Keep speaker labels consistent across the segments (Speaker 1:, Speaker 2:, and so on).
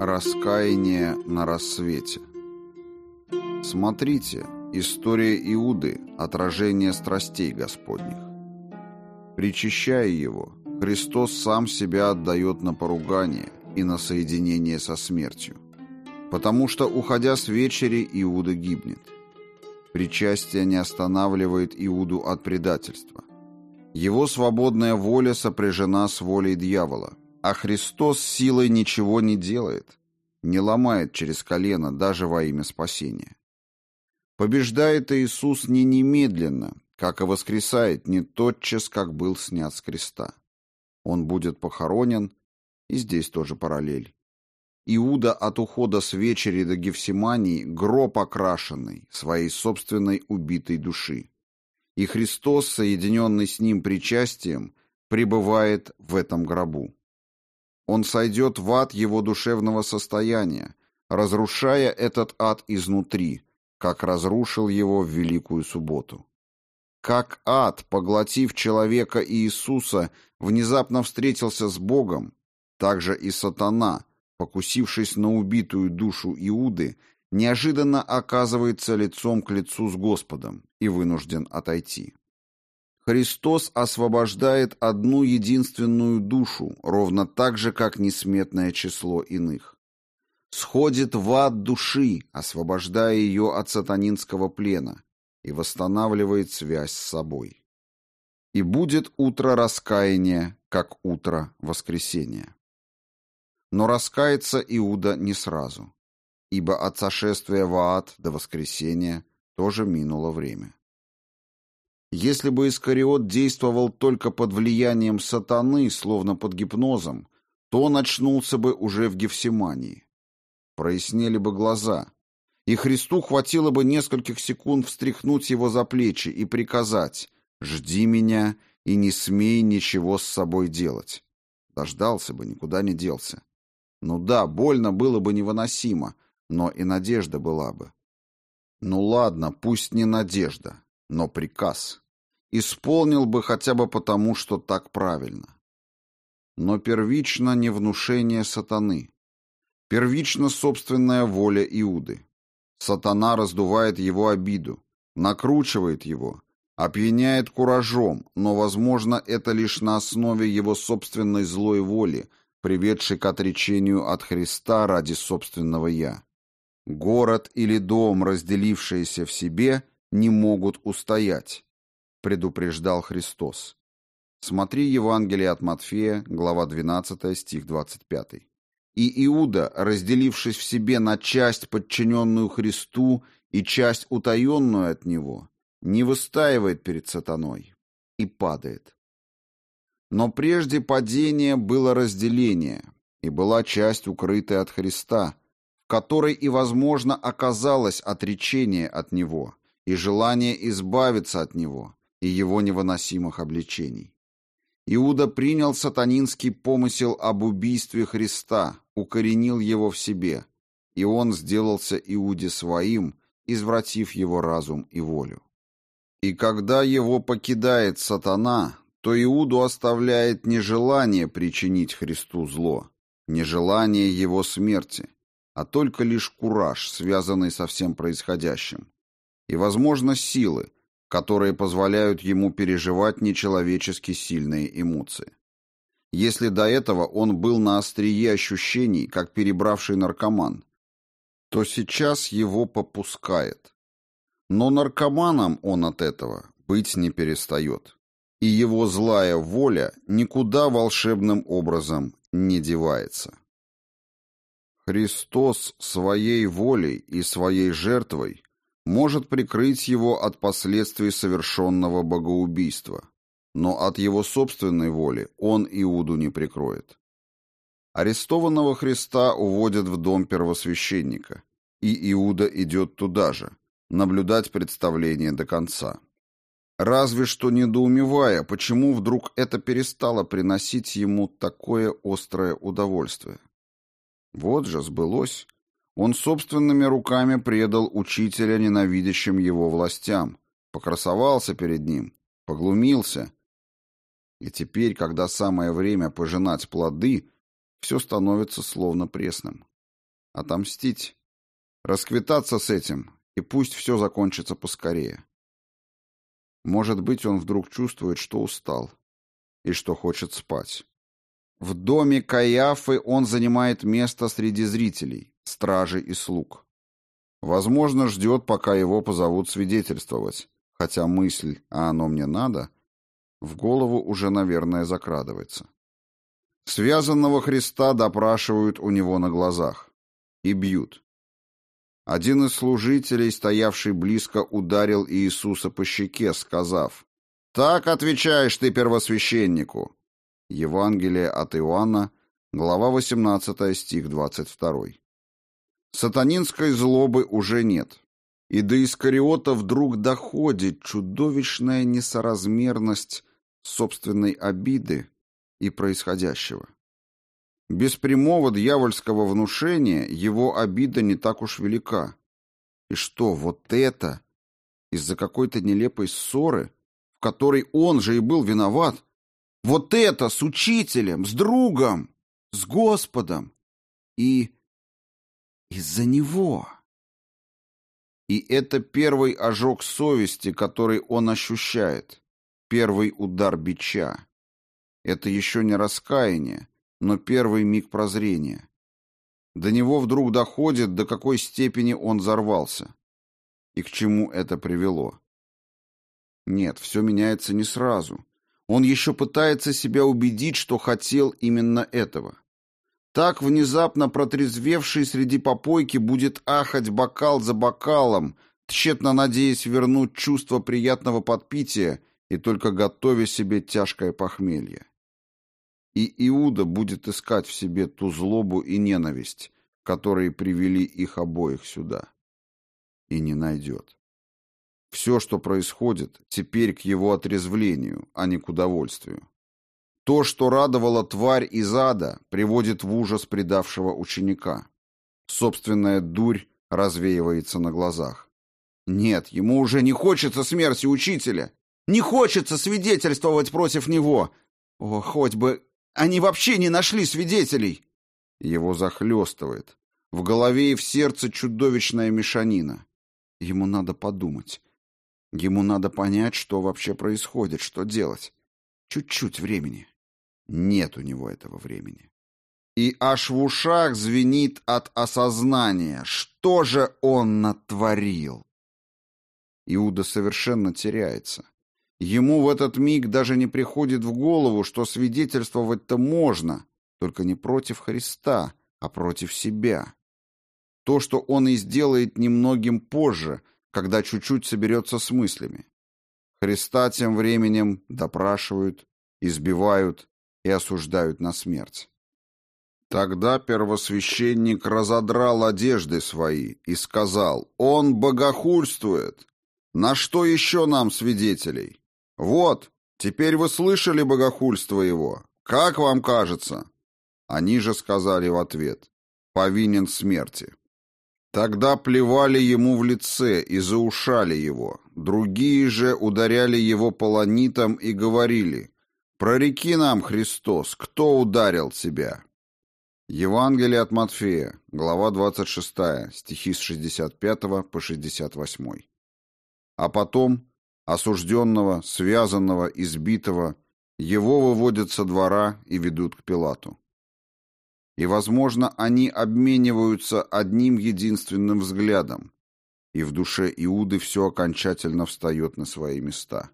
Speaker 1: Раскаяние на рассвете. Смотрите, история Иуды – отражение страстей Господних. Причащая его, Христос сам себя отдает на поругание и на соединение со смертью, потому что, уходя с вечери, Иуда гибнет. Причастие не останавливает Иуду от предательства. Его свободная воля сопряжена с волей дьявола, а Христос силой ничего не делает, не ломает через колено даже во имя спасения. Побеждает Иисус не немедленно, как и воскресает не тотчас, как был снят с креста. Он будет похоронен, и здесь тоже параллель. Иуда от ухода с вечери до Гефсимании гроб окрашенный своей собственной убитой души. И Христос, соединенный с ним причастием, пребывает в этом гробу. Он сойдет в ад его душевного состояния, разрушая этот ад изнутри, как разрушил его в Великую Субботу. Как ад, поглотив человека Иисуса, внезапно встретился с Богом, так же и сатана, покусившись на убитую душу Иуды, неожиданно оказывается лицом к лицу с Господом и вынужден отойти. Христос освобождает одну единственную душу, ровно так же, как несметное число иных. Сходит в ад души, освобождая ее от сатанинского плена, и восстанавливает связь с собой. И будет утро раскаяния, как утро воскресения. Но раскается Иуда не сразу, ибо от сошествия в ад до воскресения тоже минуло время. Если бы Искариот действовал только под влиянием сатаны, словно под гипнозом, то он очнулся бы уже в Гефсимании. Прояснели бы глаза, и Христу хватило бы нескольких секунд встряхнуть его за плечи и приказать «Жди меня и не смей ничего с собой делать». Дождался бы, никуда не делся. Ну да, больно было бы невыносимо, но и надежда была бы. Ну ладно, пусть не надежда, но приказ. Исполнил бы хотя бы потому, что так правильно. Но первично не внушение сатаны. Первично собственная воля Иуды. Сатана раздувает его обиду, накручивает его, опьяняет куражом, но, возможно, это лишь на основе его собственной злой воли, приведшей к отречению от Христа ради собственного «я». Город или дом, разделившиеся в себе, не могут устоять, предупреждал Христос. Смотри Евангелие от Матфея, глава 12, стих 25. И Иуда, разделившись в себе на часть, подчиненную Христу, и часть, утаенную от него, не выстаивает перед сатаной и падает. Но прежде падения было разделение, и была часть, укрытая от Христа, в которой и, возможно, оказалось отречение от Него и желание избавиться от Него и Его невыносимых обличений. Иуда принял сатанинский помысел об убийстве Христа, укоренил его в себе, и он сделался Иуде своим, извратив его разум и волю. И когда его покидает сатана, то Иуду оставляет не желание причинить Христу зло, не желание его смерти, а только лишь кураж, связанный со всем происходящим, и, возможно, силы, которые позволяют ему переживать нечеловечески сильные эмоции. Если до этого он был на острие ощущений, как перебравший наркоман, то сейчас его попускает. Но наркоманом он от этого быть не перестает и его злая воля никуда волшебным образом не девается. Христос своей волей и своей жертвой может прикрыть его от последствий совершенного богоубийства, но от его собственной воли он Иуду не прикроет. Арестованного Христа уводят в дом первосвященника, и Иуда идет туда же, наблюдать представление до конца. Разве что недоумевая, почему вдруг это перестало приносить ему такое острое удовольствие. Вот же сбылось. Он собственными руками предал учителя ненавидящим его властям, покрасовался перед ним, поглумился. И теперь, когда самое время пожинать плоды, все становится словно пресным. Отомстить. Расквитаться с этим, и пусть все закончится поскорее. Может быть, он вдруг чувствует, что устал и что хочет спать. В доме Каяфы он занимает место среди зрителей, стражей и слуг. Возможно, ждет, пока его позовут свидетельствовать, хотя мысль «а оно мне надо» в голову уже, наверное, закрадывается. Связанного Христа допрашивают у него на глазах и бьют. Один из служителей, стоявший близко, ударил Иисуса по щеке, сказав, «Так отвечаешь ты первосвященнику». Евангелие от Иоанна, глава 18, стих 22. Сатанинской злобы уже нет. И до Искариота вдруг доходит чудовищная несоразмерность собственной обиды и происходящего. Без прямого дьявольского внушения его обида не так уж велика. И что, вот это, из-за какой-то нелепой ссоры, в которой он же и был виноват, вот это с учителем, с другом, с Господом и из-за него. И это первый ожог совести, который он ощущает, первый удар бича. Это еще не раскаяние, но первый миг прозрения. До него вдруг доходит, до какой степени он взорвался. И к чему это привело. Нет, все меняется не сразу. Он еще пытается себя убедить, что хотел именно этого. Так внезапно протрезвевший среди попойки будет ахать бокал за бокалом, тщетно надеясь вернуть чувство приятного подпития и только готовя себе тяжкое похмелье. И Иуда будет искать в себе ту злобу и ненависть, которые привели их обоих сюда. И не найдет. Все, что происходит, теперь к его отрезвлению, а не к удовольствию. То, что радовало тварь из ада, приводит в ужас предавшего ученика. Собственная дурь развеивается на глазах. Нет, ему уже не хочется смерти учителя. Не хочется свидетельствовать против него. О, хоть бы они вообще не нашли свидетелей!» Его захлестывает. В голове и в сердце чудовищная мешанина. Ему надо подумать. Ему надо понять, что вообще происходит, что делать. Чуть-чуть времени. Нет у него этого времени. И аж в ушах звенит от осознания, что же он натворил. Иуда совершенно теряется. Ему в этот миг даже не приходит в голову, что свидетельствовать-то можно, только не против Христа, а против себя. То, что он и сделает немногим позже, когда чуть-чуть соберется с мыслями. Христа тем временем допрашивают, избивают и осуждают на смерть. Тогда первосвященник разодрал одежды свои и сказал, «Он богохульствует! На что еще нам свидетелей? «Вот, теперь вы слышали богохульство его. Как вам кажется?» Они же сказали в ответ «Повинен смерти». Тогда плевали ему в лице и заушали его. Другие же ударяли его полонитом и говорили «Прореки нам, Христос, кто ударил тебя?» Евангелие от Матфея, глава 26, стихи с 65 по 68. А потом осужденного, связанного, избитого, его выводят со двора и ведут к Пилату. И, возможно, они обмениваются одним единственным взглядом, и в душе Иуды все окончательно встает на свои места.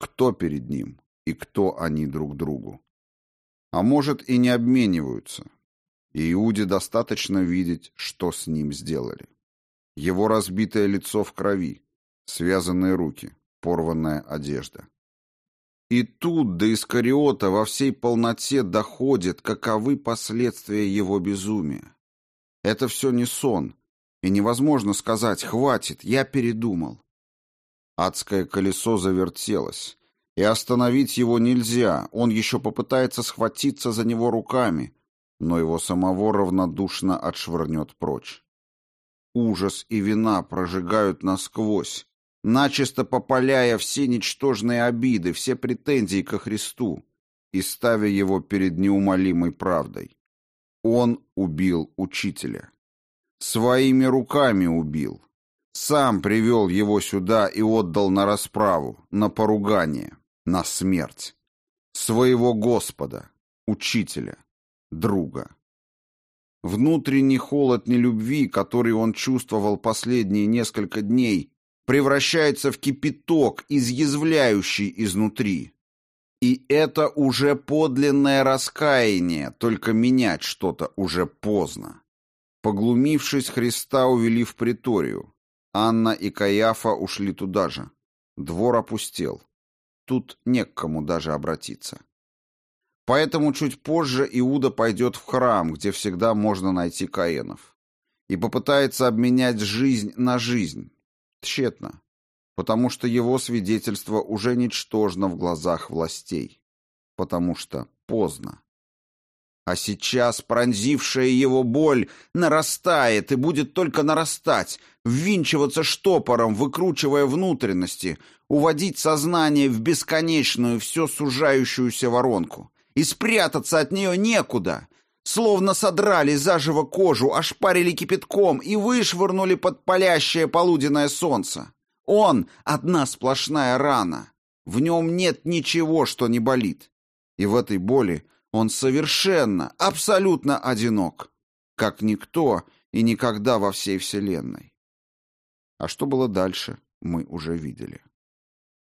Speaker 1: Кто перед ним и кто они друг другу? А может, и не обмениваются. И Иуде достаточно видеть, что с ним сделали. Его разбитое лицо в крови, связанные руки, порванная одежда. И тут до Искариота во всей полноте доходит, каковы последствия его безумия. Это все не сон, и невозможно сказать «хватит, я передумал». Адское колесо завертелось, и остановить его нельзя, он еще попытается схватиться за него руками, но его самого равнодушно отшвырнет прочь. Ужас и вина прожигают насквозь, начисто попаляя все ничтожные обиды, все претензии ко Христу и ставя его перед неумолимой правдой. Он убил учителя. Своими руками убил. Сам привел его сюда и отдал на расправу, на поругание, на смерть. Своего Господа, учителя, друга. Внутренний холод нелюбви, который он чувствовал последние несколько дней, превращается в кипяток, изъязвляющий изнутри. И это уже подлинное раскаяние, только менять что-то уже поздно. Поглумившись, Христа увели в приторию. Анна и Каиафа ушли туда же. Двор опустел. Тут не к кому даже обратиться. Поэтому чуть позже Иуда пойдет в храм, где всегда можно найти Каенов, и попытается обменять жизнь на жизнь. Тщетно, потому что его свидетельство уже ничтожно в глазах властей, потому что поздно. А сейчас пронзившая его боль нарастает и будет только нарастать, ввинчиваться штопором, выкручивая внутренности, уводить сознание в бесконечную, все сужающуюся воронку. И спрятаться от нее некуда. Словно содрали заживо кожу, ошпарили кипятком и вышвырнули под палящее полуденное солнце. Он — одна сплошная рана. В нем нет ничего, что не болит. И в этой боли он совершенно, абсолютно одинок, как никто и никогда во всей Вселенной. А что было дальше, мы уже видели.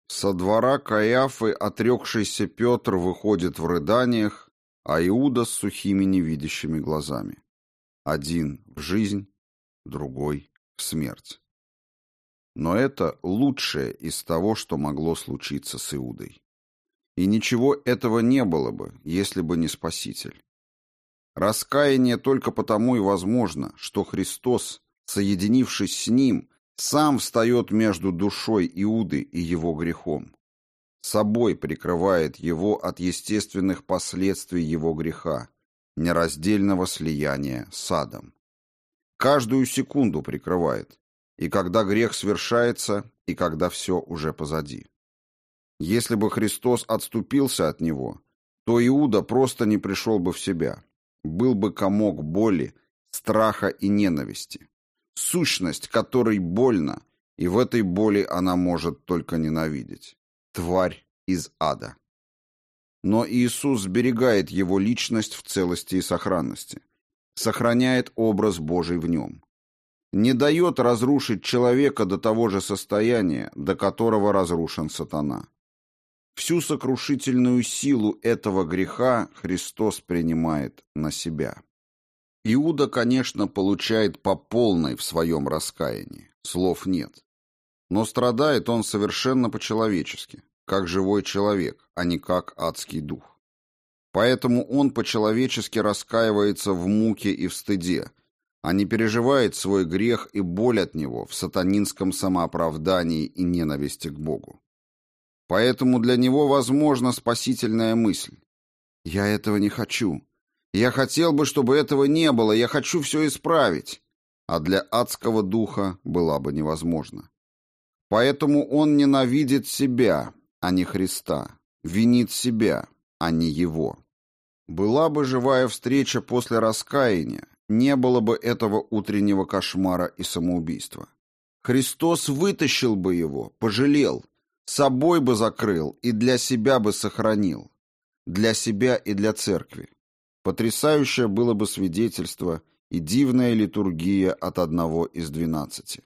Speaker 1: Со двора Каиафы отрекшийся Петр выходит в рыданиях, а Иуда с сухими невидящими глазами. Один в жизнь, другой в смерть. Но это лучшее из того, что могло случиться с Иудой. И ничего этого не было бы, если бы не Спаситель. Раскаяние только потому и возможно, что Христос, соединившись с Ним, сам встает между душой Иуды и его грехом. Собой прикрывает его от естественных последствий его греха, нераздельного слияния с адом. Каждую секунду прикрывает, и когда грех свершается, и когда все уже позади. Если бы Христос отступился от него, то Иуда просто не пришел бы в себя. Был бы комок боли, страха и ненависти. Сущность, которой больно, и в этой боли она может только ненавидеть. Тварь из ада. Но Иисус сберегает его личность в целости и сохранности. Сохраняет образ Божий в нем. Не дает разрушить человека до того же состояния, до которого разрушен сатана. Всю сокрушительную силу этого греха Христос принимает на себя. Иуда, конечно, получает по полной в своем раскаянии. Слов нет. Но страдает он совершенно по-человечески, как живой человек, а не как адский дух. Поэтому он по-человечески раскаивается в муке и в стыде, а не переживает свой грех и боль от него в сатанинском самооправдании и ненависти к Богу. Поэтому для него возможна спасительная мысль. «Я этого не хочу. Я хотел бы, чтобы этого не было. Я хочу все исправить». А для адского духа была бы невозможно. Поэтому он ненавидит себя, а не Христа, винит себя, а не его. Была бы живая встреча после раскаяния, не было бы этого утреннего кошмара и самоубийства. Христос вытащил бы его, пожалел, Собой бы закрыл и для себя бы сохранил. Для себя и для церкви. Потрясающее было бы свидетельство и дивная литургия от одного из двенадцати.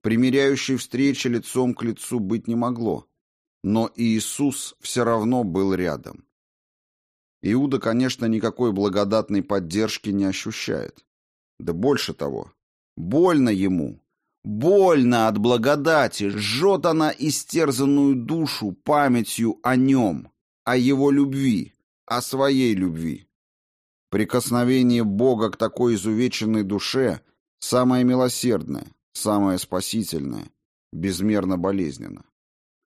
Speaker 1: Примиряющей встречи лицом к лицу быть не могло, но Иисус все равно был рядом. Иуда, конечно, никакой благодатной поддержки не ощущает. Да больше того, больно ему, Больно от благодати, жжет она истерзанную душу памятью о нем, о его любви, о своей любви. Прикосновение Бога к такой изувеченной душе самое милосердное, самое спасительное, безмерно болезненно.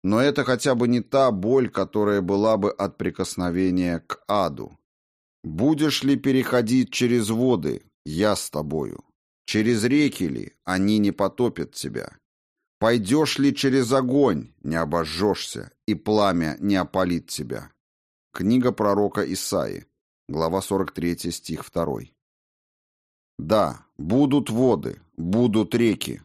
Speaker 1: Но это хотя бы не та боль, которая была бы от прикосновения к аду. «Будешь ли переходить через воды? Я с тобою». Через реки ли они не потопят тебя? Пойдешь ли через огонь, не обожжешься, и пламя не опалит тебя? Книга пророка Исаии, глава 43, стих 2. Да, будут воды, будут реки.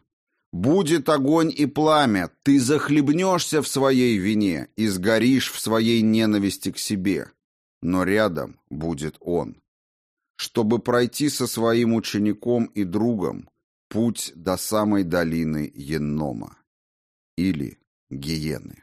Speaker 1: Будет огонь и пламя, ты захлебнешься в своей вине и сгоришь в своей ненависти к себе. Но рядом будет он. Чтобы пройти со своим учеником и другом путь до самой долины Еннома или Гиены.